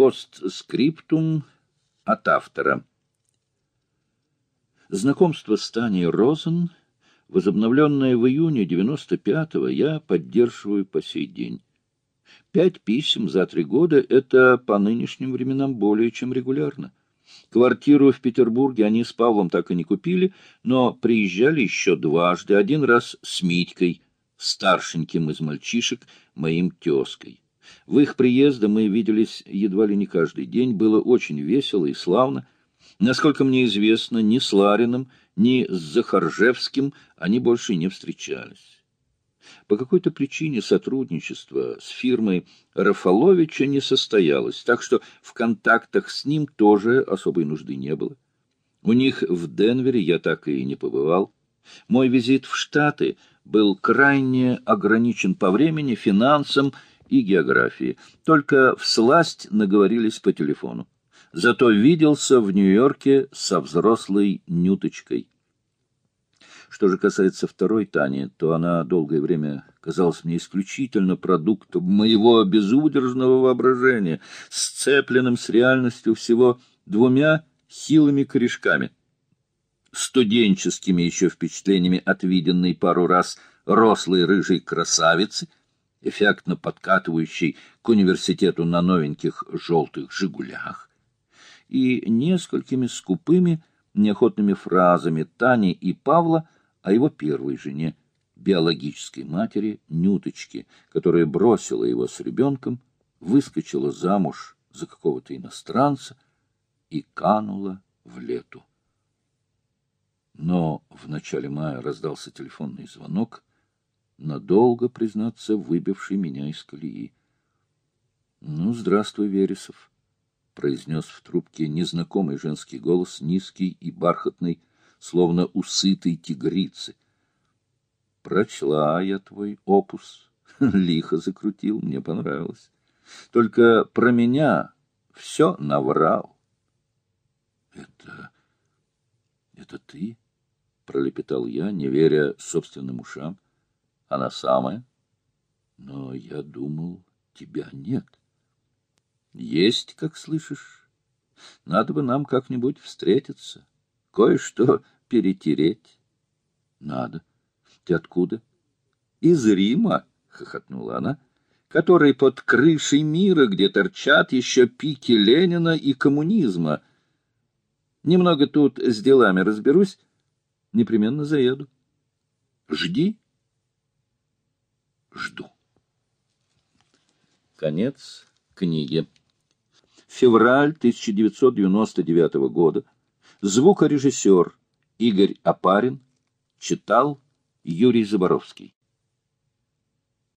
Постскриптум от автора. Знакомство с Таней Розен, возобновленное в июне 95-го, я поддерживаю по сей день. Пять писем за три года — это по нынешним временам более чем регулярно. Квартиру в Петербурге они с Павлом так и не купили, но приезжали еще дважды, один раз с Митькой, старшеньким из мальчишек, моим тезкой. В их приезды мы виделись едва ли не каждый день, было очень весело и славно. Насколько мне известно, ни с Лариным, ни с Захаржевским они больше не встречались. По какой-то причине сотрудничество с фирмой Рафаловича не состоялось, так что в контактах с ним тоже особой нужды не было. У них в Денвере я так и не побывал. Мой визит в Штаты был крайне ограничен по времени, финансам и географии. Только в сласть наговорились по телефону. Зато виделся в Нью-Йорке со взрослой Нюточкой. Что же касается второй Тани, то она долгое время казалась мне исключительно продуктом моего безудержного воображения, сцепленным с реальностью всего двумя хилыми корешками. Студенческими еще впечатлениями от виденной пару раз рослой рыжей красавицы, эффектно подкатывающей к университету на новеньких желтых «Жигулях», и несколькими скупыми, неохотными фразами Тани и Павла — о его первой жене, биологической матери Нюточки, которая бросила его с ребенком, выскочила замуж за какого-то иностранца и канула в лету. Но в начале мая раздался телефонный звонок, надолго, признаться, выбивший меня из колеи. — Ну, здравствуй, Вересов, — произнес в трубке незнакомый женский голос, низкий и бархатный, словно у сытой тигрицы. Прочла я твой опус, лихо закрутил, мне понравилось. Только про меня все наврал. — Это... это ты? — пролепетал я, не веря собственным ушам. — Она самая? Но я думал, тебя нет. — Есть, как слышишь. Надо бы нам как-нибудь встретиться кое-что перетереть. — Надо. Ты откуда? — Из Рима, — хохотнула она, — который под крышей мира, где торчат еще пики Ленина и коммунизма. Немного тут с делами разберусь, непременно заеду. Жди. Жду. Конец книги. Февраль 1999 года. Звукорежиссер Игорь Апарин читал Юрий Заборовский.